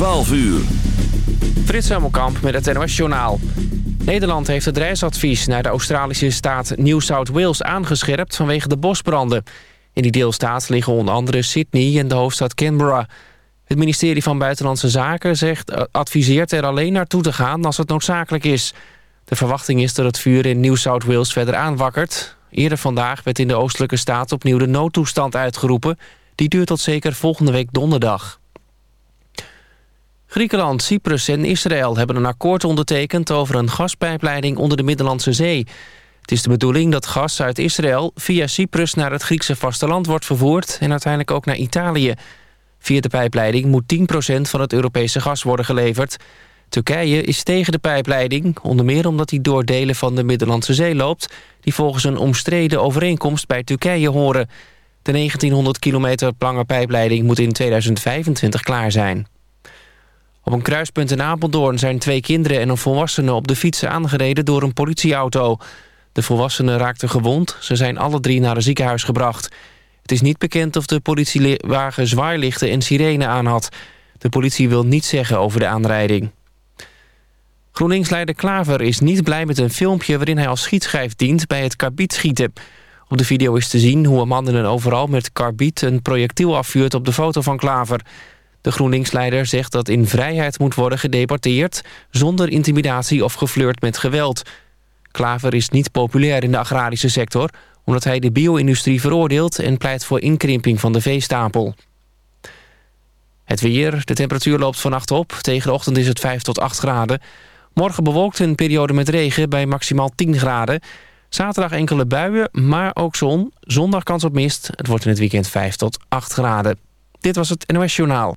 12 uur. Frits Hemelkamp met het NOS Journaal. Nederland heeft het reisadvies naar de Australische staat New South Wales aangescherpt vanwege de bosbranden. In die deelstaat liggen onder andere Sydney en de hoofdstad Canberra. Het ministerie van Buitenlandse Zaken zegt, eh, adviseert er alleen naartoe te gaan als het noodzakelijk is. De verwachting is dat het vuur in New South Wales verder aanwakkert. Eerder vandaag werd in de oostelijke staat opnieuw de noodtoestand uitgeroepen. Die duurt tot zeker volgende week donderdag. Griekenland, Cyprus en Israël hebben een akkoord ondertekend... over een gaspijpleiding onder de Middellandse Zee. Het is de bedoeling dat gas uit Israël via Cyprus naar het Griekse vasteland wordt vervoerd... en uiteindelijk ook naar Italië. Via de pijpleiding moet 10% van het Europese gas worden geleverd. Turkije is tegen de pijpleiding, onder meer omdat die door delen van de Middellandse Zee loopt... die volgens een omstreden overeenkomst bij Turkije horen. De 1900 kilometer lange pijpleiding moet in 2025 klaar zijn. Op een kruispunt in Apeldoorn zijn twee kinderen en een volwassene op de fiets aangereden door een politieauto. De volwassenen raakten gewond, ze zijn alle drie naar een ziekenhuis gebracht. Het is niet bekend of de politiewagen zwaailichten en sirene aan had. De politie wil niets zeggen over de aanrijding. GroenLinks-leider Klaver is niet blij met een filmpje... waarin hij als schietschijf dient bij het karbietschieten. Op de video is te zien hoe een man in een overal met karbiet... een projectiel afvuurt op de foto van Klaver... De GroenLinks-leider zegt dat in vrijheid moet worden gedeporteerd... zonder intimidatie of geflirt met geweld. Klaver is niet populair in de agrarische sector... omdat hij de bio-industrie veroordeelt... en pleit voor inkrimping van de veestapel. Het weer, de temperatuur loopt vannacht op. Tegen de ochtend is het 5 tot 8 graden. Morgen bewolkt een periode met regen bij maximaal 10 graden. Zaterdag enkele buien, maar ook zon. Zondag kans op mist. Het wordt in het weekend 5 tot 8 graden. Dit was het NOS Journaal.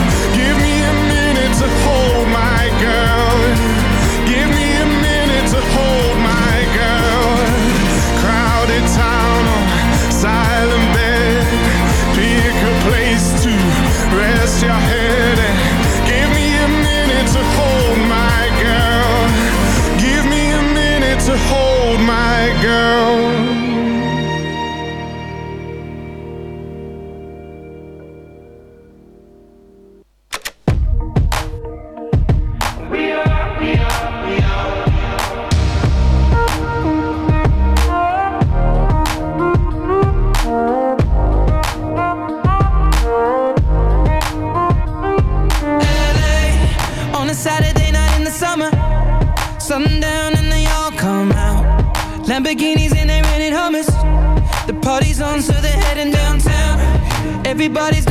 to hold my girl. everybody's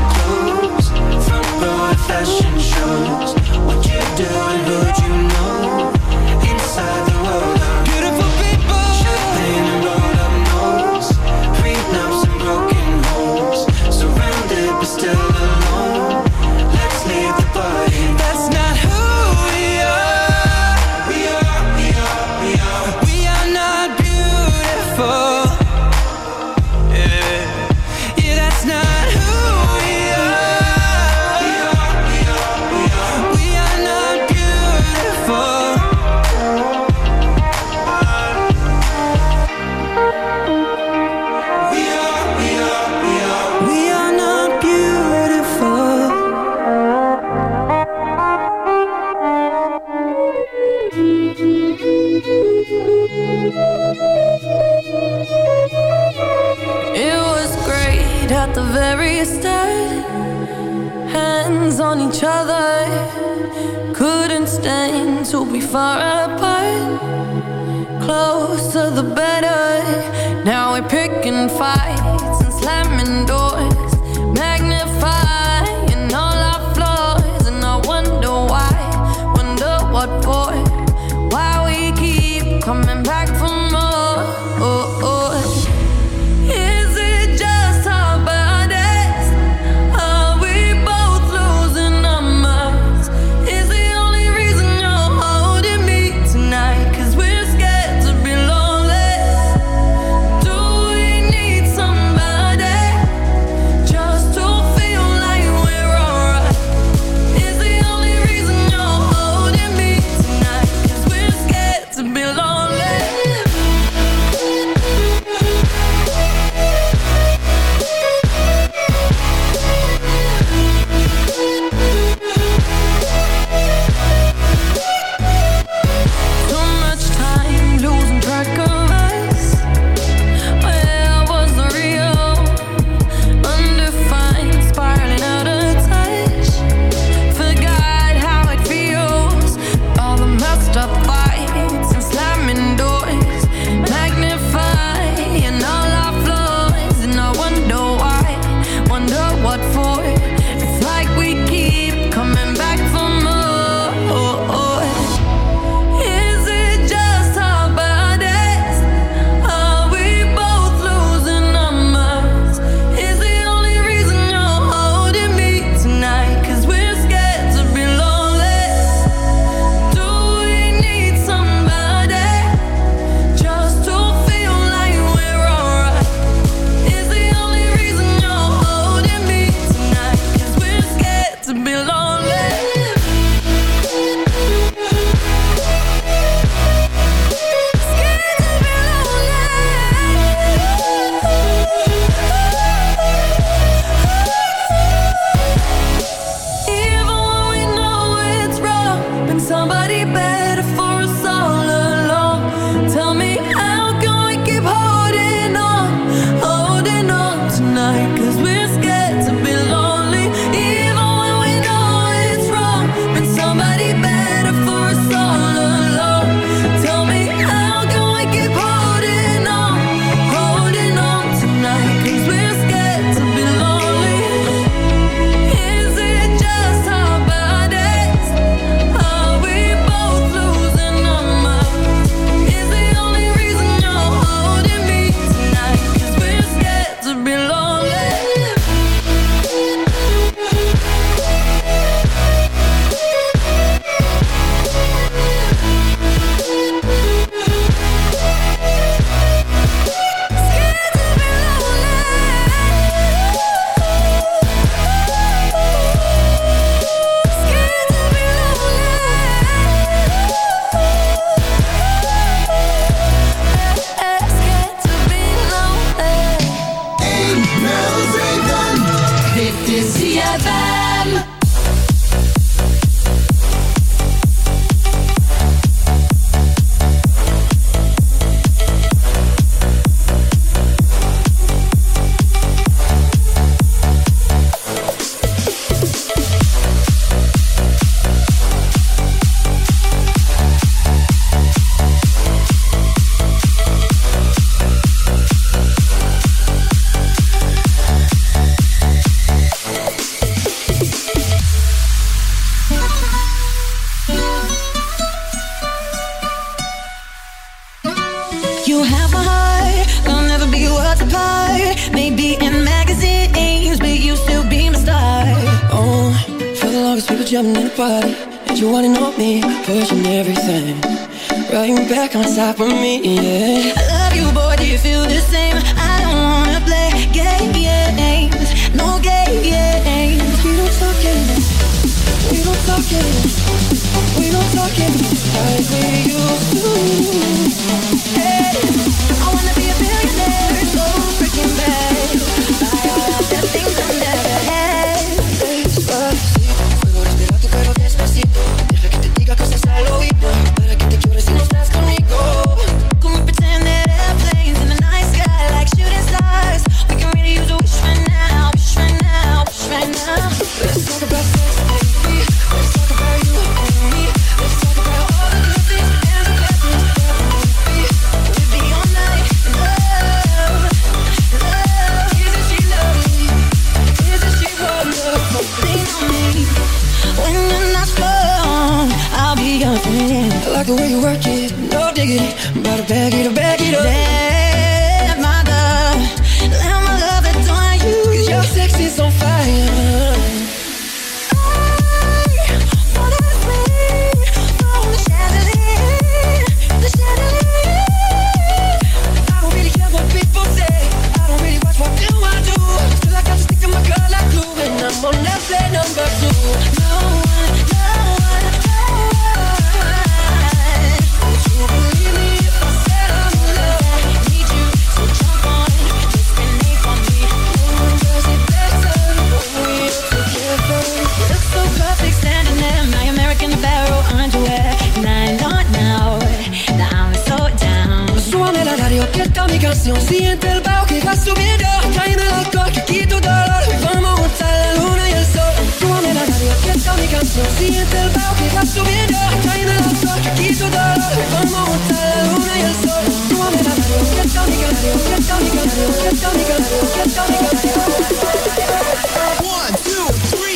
fashion shows. What you do and who you know? far jumping in the party and you wanna know me, pushing everything. Right back on top of me, yeah. I love you, boy. Do you feel the same? I don't wanna play games, no games. We don't talk games. We don't talk games. We don't talk games like we used to. Hey, I wanna be a billionaire, so freaking bad. presión Siente el bajo que va subiendo. Tráeme el alcohol que quito dolor vamos a juntar la luna y el sol. Súbame la radio que está mi canción. Siente el bajo que va subiendo. Tráeme el alcohol que quito dolor vamos a juntar la luna y el sol. Súbame la radio que está mi canción Que está mi canción Que está mi canción Que está mi canción One, two, three.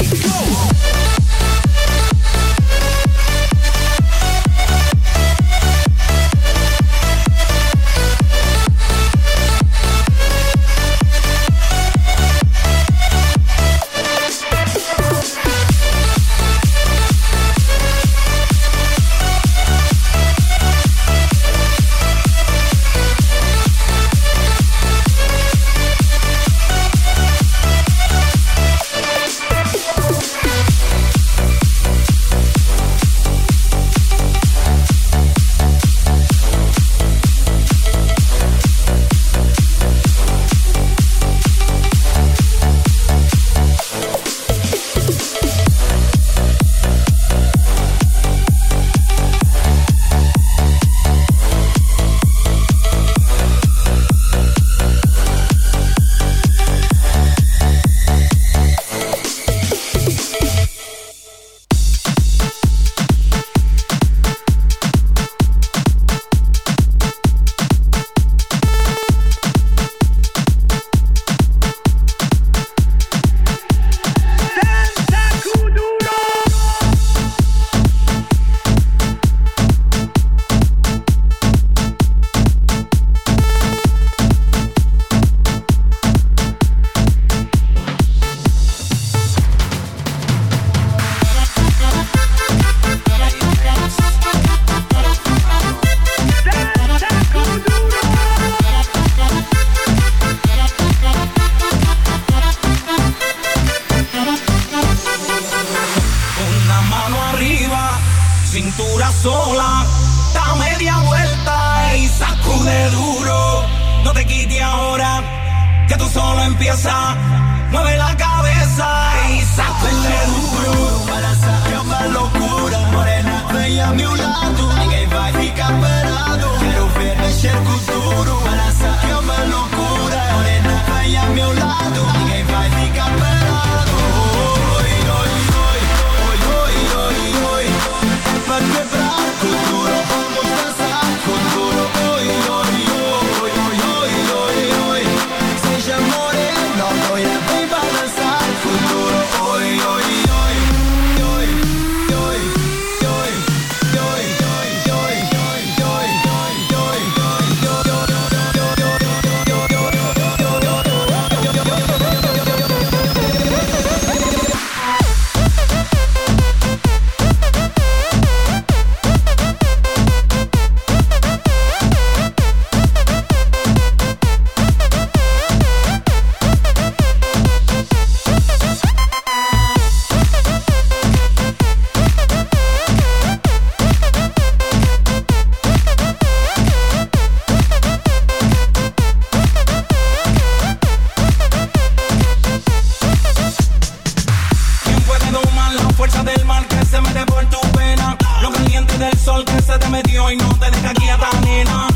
que se mete por tu pena. Lo caliente del sol que se te metió y no te deja quieta, nena.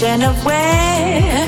The mention of where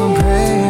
She keeps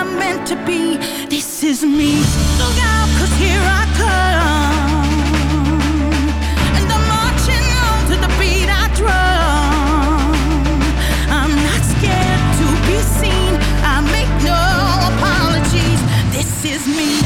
I'm meant to be. This is me. Look out, cause here I come. And I'm marching on to the beat I drum. I'm not scared to be seen. I make no apologies. This is me.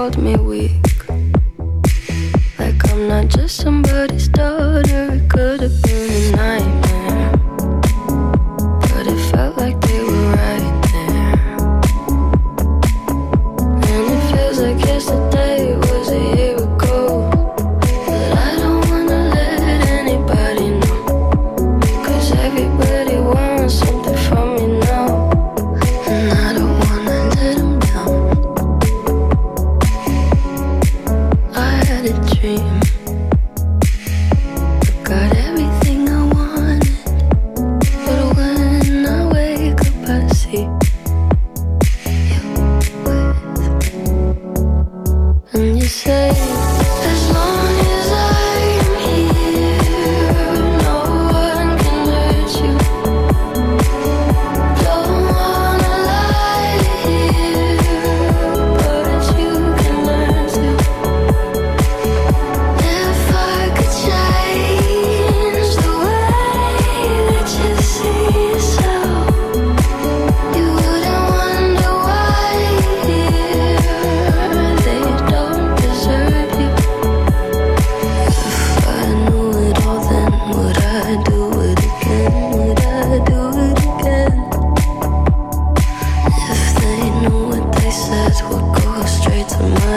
Called me will go straight to my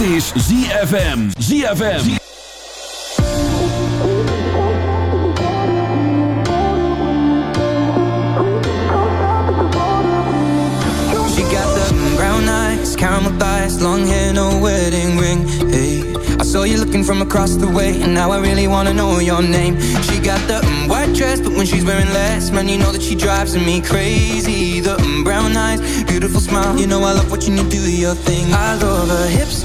is ZFM. ZFM. She got the brown eyes, caramel thighs, long hair, no wedding ring. Hey, I saw you looking from across the way, and now I really wanna know your name. She got the um, white dress, but when she's wearing less, man, you know that she drives me crazy. The um, brown eyes, beautiful smile, you know I love watching you do your thing. I love her hips,